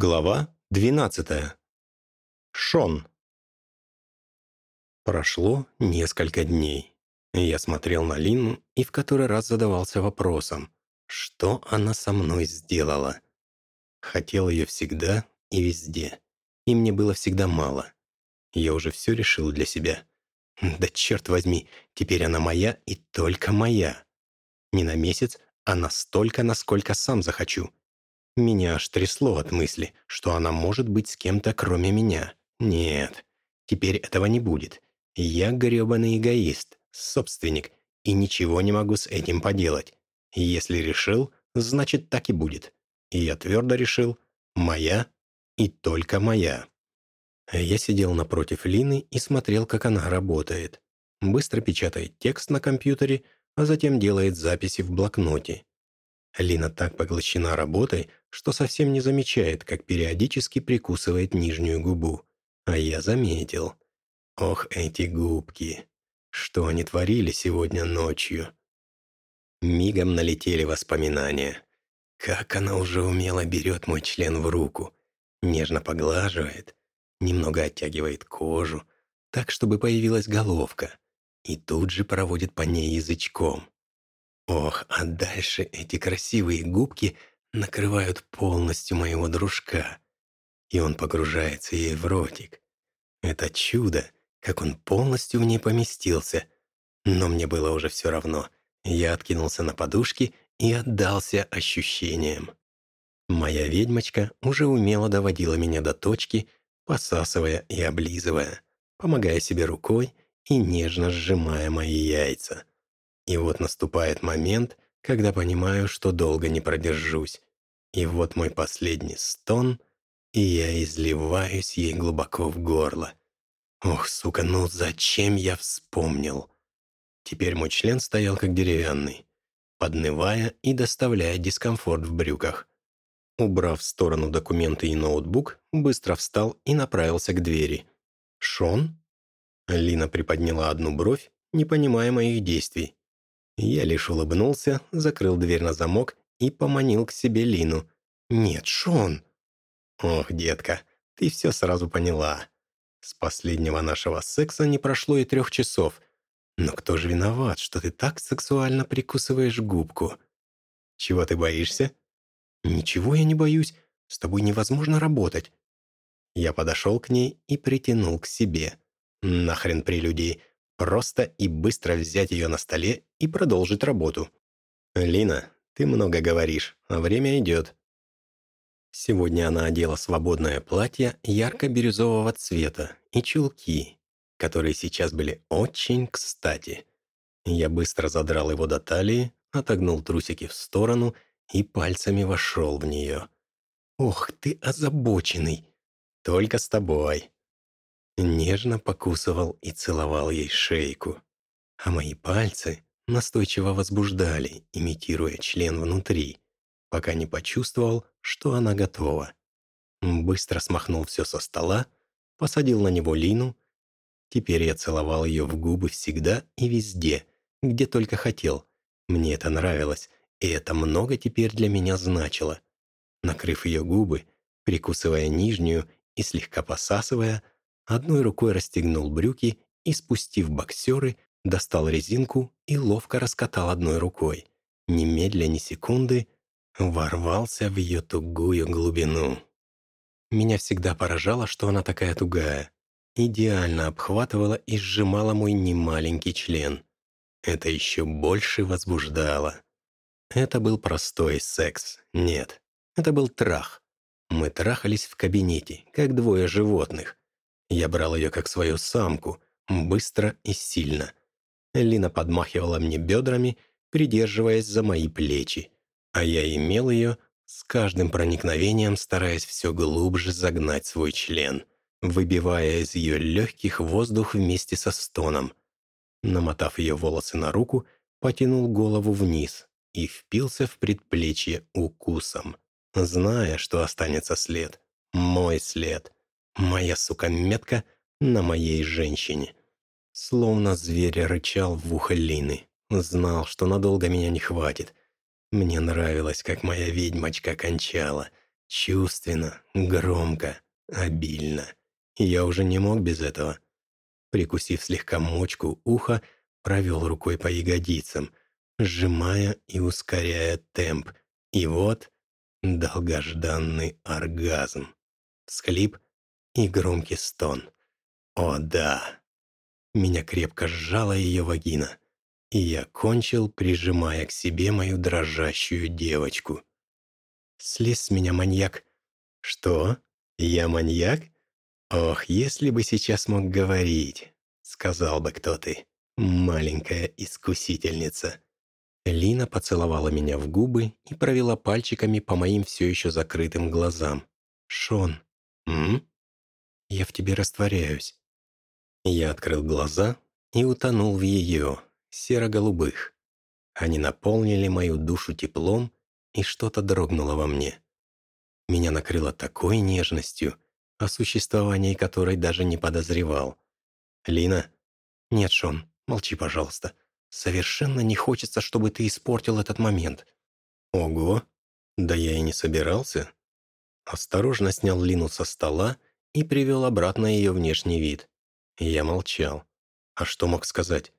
Глава 12. Шон. Прошло несколько дней. Я смотрел на Лину и в который раз задавался вопросом, что она со мной сделала. Хотел ее всегда и везде, и мне было всегда мало. Я уже все решил для себя. Да черт возьми, теперь она моя и только моя. Не на месяц, а настолько, насколько сам захочу. Меня аж трясло от мысли, что она может быть с кем-то, кроме меня. Нет, теперь этого не будет. Я грёбаный эгоист, собственник, и ничего не могу с этим поделать. Если решил, значит так и будет. И я твердо решил, моя и только моя. Я сидел напротив Лины и смотрел, как она работает. Быстро печатает текст на компьютере, а затем делает записи в блокноте. Лина так поглощена работой, что совсем не замечает, как периодически прикусывает нижнюю губу. А я заметил. Ох, эти губки! Что они творили сегодня ночью? Мигом налетели воспоминания. Как она уже умело берет мой член в руку, нежно поглаживает, немного оттягивает кожу, так, чтобы появилась головка, и тут же проводит по ней язычком. Ох, а дальше эти красивые губки накрывают полностью моего дружка, и он погружается ей в ротик. Это чудо, как он полностью в ней поместился. Но мне было уже все равно. Я откинулся на подушки и отдался ощущениям. Моя ведьмочка уже умело доводила меня до точки, посасывая и облизывая, помогая себе рукой и нежно сжимая мои яйца. И вот наступает момент, когда понимаю, что долго не продержусь. И вот мой последний стон, и я изливаюсь ей глубоко в горло. Ох, сука, ну зачем я вспомнил? Теперь мой член стоял как деревянный, поднывая и доставляя дискомфорт в брюках. Убрав в сторону документы и ноутбук, быстро встал и направился к двери. «Шон?» Лина приподняла одну бровь, не понимая моих действий. Я лишь улыбнулся, закрыл дверь на замок и поманил к себе Лину. «Нет, Шон!» «Ох, детка, ты все сразу поняла. С последнего нашего секса не прошло и трех часов. Но кто же виноват, что ты так сексуально прикусываешь губку? Чего ты боишься?» «Ничего я не боюсь. С тобой невозможно работать». Я подошел к ней и притянул к себе. «Нахрен прелюдии. Просто и быстро взять ее на столе и продолжить работу. «Лина, ты много говоришь, а время идет». Сегодня она одела свободное платье ярко-бирюзового цвета и чулки, которые сейчас были очень кстати. Я быстро задрал его до талии, отогнул трусики в сторону и пальцами вошел в нее. «Ох, ты озабоченный! Только с тобой!» Нежно покусывал и целовал ей шейку. А мои пальцы настойчиво возбуждали, имитируя член внутри, пока не почувствовал, что она готова. Быстро смахнул все со стола, посадил на него Лину. Теперь я целовал ее в губы всегда и везде, где только хотел. Мне это нравилось, и это много теперь для меня значило. Накрыв ее губы, прикусывая нижнюю и слегка посасывая, Одной рукой расстегнул брюки и, спустив боксеры, достал резинку и ловко раскатал одной рукой. Немедля ни секунды ворвался в ее тугую глубину. Меня всегда поражало, что она такая тугая. Идеально обхватывала и сжимала мой немаленький член. Это еще больше возбуждало. Это был простой секс. Нет, это был трах. Мы трахались в кабинете, как двое животных. Я брал ее как свою самку, быстро и сильно. Лина подмахивала мне бедрами, придерживаясь за мои плечи, а я имел ее, с каждым проникновением стараясь все глубже загнать свой член, выбивая из ее легких воздух вместе со стоном. Намотав ее волосы на руку, потянул голову вниз и впился в предплечье укусом, зная, что останется след. Мой след — Моя, сука, метка на моей женщине. Словно зверь рычал в ухо Лины. Знал, что надолго меня не хватит. Мне нравилось, как моя ведьмочка кончала. Чувственно, громко, обильно. Я уже не мог без этого. Прикусив слегка мочку уха, провел рукой по ягодицам, сжимая и ускоряя темп. И вот долгожданный оргазм. Всхлип и громкий стон. О да! Меня крепко сжала ее вагина, и я кончил, прижимая к себе мою дрожащую девочку. Слез с меня маньяк. Что? Я маньяк? Ох, если бы сейчас мог говорить, сказал бы кто ты, маленькая искусительница. Лина поцеловала меня в губы и провела пальчиками по моим все еще закрытым глазам. «Шон, м? Я в тебе растворяюсь». Я открыл глаза и утонул в ее, серо-голубых. Они наполнили мою душу теплом, и что-то дрогнуло во мне. Меня накрыло такой нежностью, о существовании которой даже не подозревал. «Лина?» «Нет, Шон, молчи, пожалуйста. Совершенно не хочется, чтобы ты испортил этот момент». «Ого! Да я и не собирался». Осторожно снял Лину со стола и привел обратно ее внешний вид. Я молчал. А что мог сказать?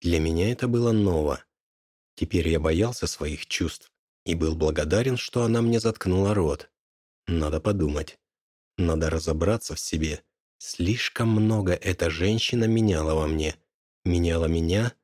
Для меня это было ново. Теперь я боялся своих чувств и был благодарен, что она мне заткнула рот. Надо подумать. Надо разобраться в себе. Слишком много эта женщина меняла во мне. Меняла меня,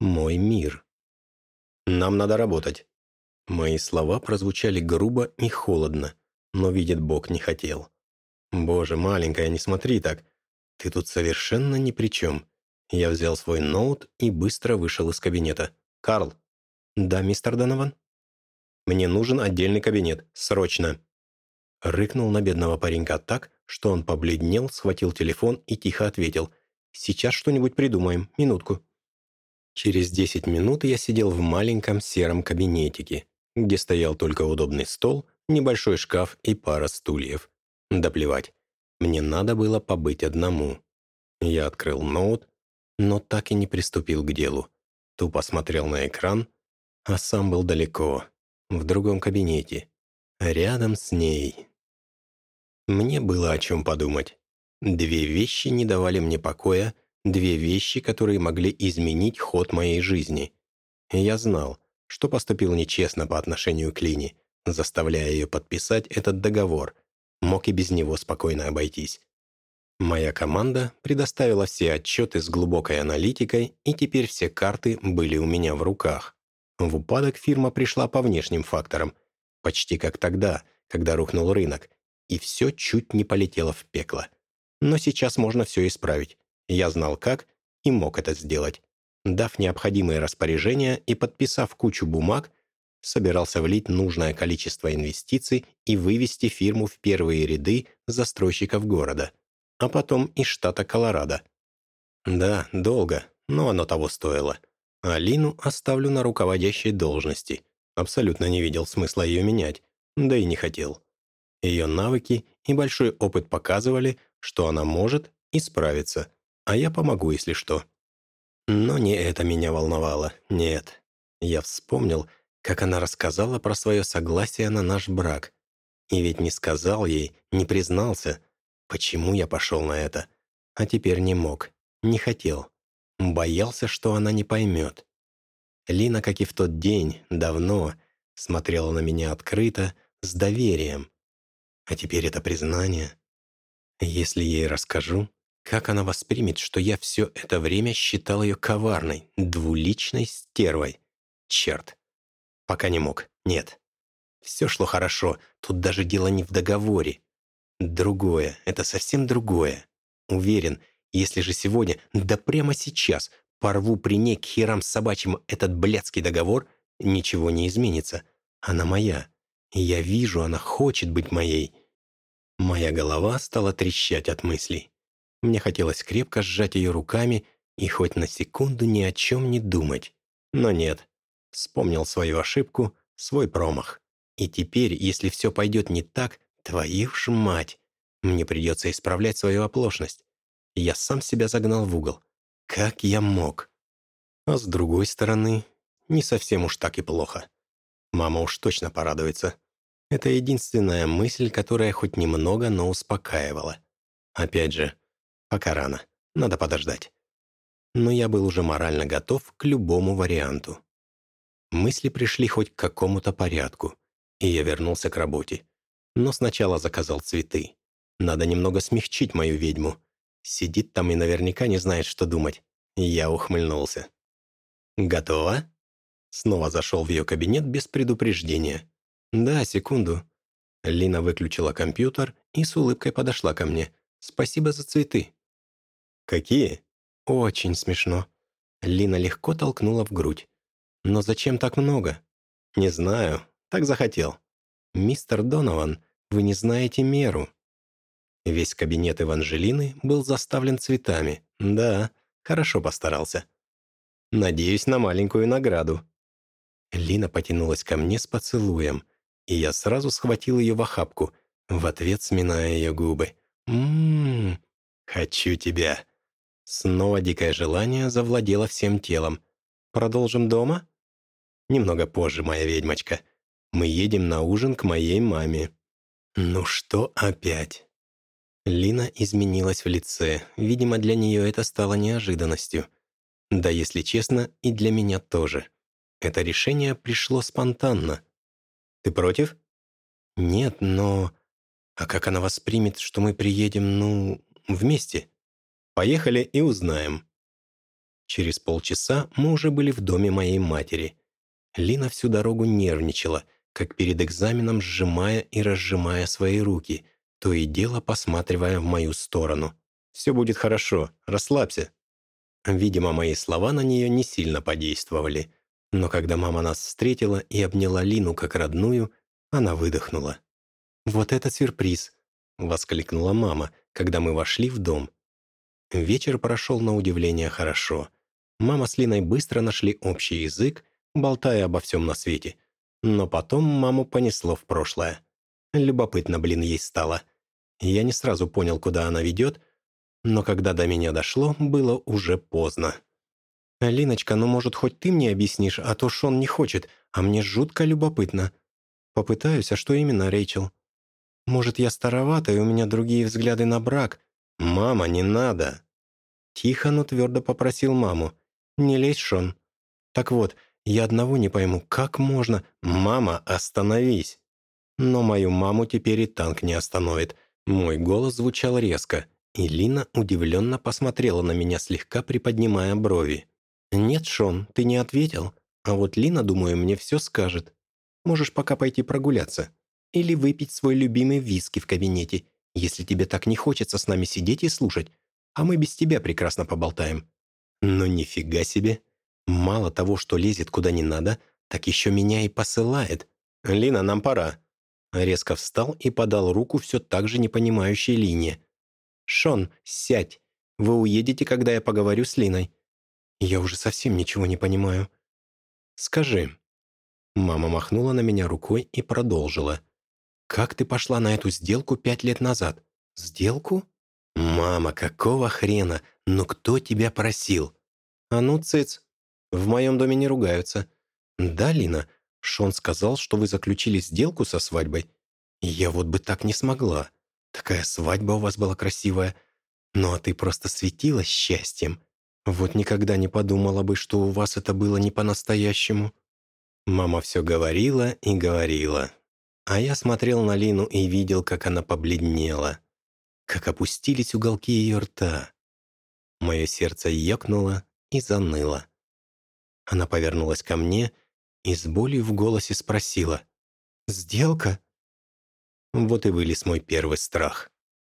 мой мир. Нам надо работать. Мои слова прозвучали грубо и холодно, но видит Бог не хотел. «Боже, маленькая, не смотри так. Ты тут совершенно ни при чем». Я взял свой ноут и быстро вышел из кабинета. «Карл». «Да, мистер Донован?» «Мне нужен отдельный кабинет. Срочно». Рыкнул на бедного паренька так, что он побледнел, схватил телефон и тихо ответил. «Сейчас что-нибудь придумаем. Минутку». Через 10 минут я сидел в маленьком сером кабинетике, где стоял только удобный стол, небольшой шкаф и пара стульев. Да плевать. Мне надо было побыть одному. Я открыл ноут, но так и не приступил к делу. Тупо смотрел на экран, а сам был далеко, в другом кабинете, рядом с ней. Мне было о чем подумать. Две вещи не давали мне покоя, две вещи, которые могли изменить ход моей жизни. я знал, что поступил нечестно по отношению к Лине, заставляя ее подписать этот договор. Мог и без него спокойно обойтись. Моя команда предоставила все отчеты с глубокой аналитикой, и теперь все карты были у меня в руках. В упадок фирма пришла по внешним факторам, почти как тогда, когда рухнул рынок, и все чуть не полетело в пекло. Но сейчас можно все исправить. Я знал как и мог это сделать. Дав необходимые распоряжения и подписав кучу бумаг, собирался влить нужное количество инвестиций и вывести фирму в первые ряды застройщиков города, а потом из штата Колорадо. Да, долго, но оно того стоило. Алину оставлю на руководящей должности. Абсолютно не видел смысла ее менять, да и не хотел. Ее навыки и большой опыт показывали, что она может и справится, а я помогу, если что. Но не это меня волновало, нет. Я вспомнил, как она рассказала про свое согласие на наш брак. И ведь не сказал ей, не признался, почему я пошел на это. А теперь не мог, не хотел. Боялся, что она не поймет. Лина, как и в тот день, давно, смотрела на меня открыто, с доверием, а теперь это признание. Если ей расскажу, как она воспримет, что я все это время считал ее коварной, двуличной стервой? Черт. Пока не мог. Нет. Все шло хорошо, тут даже дело не в договоре. Другое, это совсем другое. Уверен, если же сегодня, да прямо сейчас, порву при ней к херам собачьим этот блядский договор, ничего не изменится. Она моя. Я вижу, она хочет быть моей. Моя голова стала трещать от мыслей. Мне хотелось крепко сжать ее руками и хоть на секунду ни о чем не думать. Но нет. Вспомнил свою ошибку, свой промах. И теперь, если все пойдет не так, твою ж мать, мне придется исправлять свою оплошность. Я сам себя загнал в угол. Как я мог? А с другой стороны, не совсем уж так и плохо. Мама уж точно порадуется. Это единственная мысль, которая хоть немного, но успокаивала. Опять же, пока рано, надо подождать. Но я был уже морально готов к любому варианту. Мысли пришли хоть к какому-то порядку, и я вернулся к работе. Но сначала заказал цветы. Надо немного смягчить мою ведьму. Сидит там и наверняка не знает, что думать. Я ухмыльнулся. «Готово?» Снова зашел в ее кабинет без предупреждения. «Да, секунду». Лина выключила компьютер и с улыбкой подошла ко мне. «Спасибо за цветы». «Какие?» «Очень смешно». Лина легко толкнула в грудь. «Но зачем так много?» «Не знаю. Так захотел». «Мистер Донован, вы не знаете меру». Весь кабинет Эванжелины был заставлен цветами. Да, хорошо постарался. «Надеюсь на маленькую награду». Лина потянулась ко мне с поцелуем – и я сразу схватил ее в охапку, в ответ сминая ее губы. «Ммм, хочу тебя». Снова дикое желание завладело всем телом. «Продолжим дома?» «Немного позже, моя ведьмочка. Мы едем на ужин к моей маме». «Ну что опять?» Лина изменилась в лице. Видимо, для нее это стало неожиданностью. Да, если честно, и для меня тоже. Это решение пришло спонтанно. Ты против?» «Нет, но... А как она воспримет, что мы приедем, ну, вместе?» «Поехали и узнаем». Через полчаса мы уже были в доме моей матери. Лина всю дорогу нервничала, как перед экзаменом сжимая и разжимая свои руки, то и дело посматривая в мою сторону. «Все будет хорошо, расслабься». Видимо, мои слова на нее не сильно подействовали – но когда мама нас встретила и обняла Лину как родную, она выдохнула. «Вот это сюрприз!» — воскликнула мама, когда мы вошли в дом. Вечер прошел на удивление хорошо. Мама с Линой быстро нашли общий язык, болтая обо всем на свете. Но потом маму понесло в прошлое. Любопытно, блин, ей стало. Я не сразу понял, куда она ведет, но когда до меня дошло, было уже поздно. «Линочка, ну, может, хоть ты мне объяснишь, а то Шон не хочет, а мне жутко любопытно». «Попытаюсь, а что именно, Рэйчел?» «Может, я старовата, и у меня другие взгляды на брак?» «Мама, не надо!» Тихо, но твердо попросил маму. «Не лезь, Шон». «Так вот, я одного не пойму, как можно...» «Мама, остановись!» Но мою маму теперь и танк не остановит. Мой голос звучал резко, и Лина удивленно посмотрела на меня, слегка приподнимая брови. «Нет, Шон, ты не ответил. А вот Лина, думаю, мне все скажет. Можешь пока пойти прогуляться. Или выпить свой любимый виски в кабинете, если тебе так не хочется с нами сидеть и слушать. А мы без тебя прекрасно поболтаем». «Ну нифига себе. Мало того, что лезет куда не надо, так еще меня и посылает. Лина, нам пора». Резко встал и подал руку все так же непонимающей Лине. «Шон, сядь. Вы уедете, когда я поговорю с Линой. Я уже совсем ничего не понимаю. Скажи». Мама махнула на меня рукой и продолжила. «Как ты пошла на эту сделку пять лет назад? Сделку?» «Мама, какого хрена? Ну кто тебя просил?» «А ну, цыц. В моем доме не ругаются». «Да, Лина, Шон сказал, что вы заключили сделку со свадьбой. Я вот бы так не смогла. Такая свадьба у вас была красивая. Ну а ты просто светилась счастьем. Вот никогда не подумала бы, что у вас это было не по-настоящему». Мама все говорила и говорила. А я смотрел на Лину и видел, как она побледнела, как опустились уголки ее рта. Мое сердце ёкнуло и заныло. Она повернулась ко мне и с болью в голосе спросила. «Сделка?» Вот и вылез мой первый страх.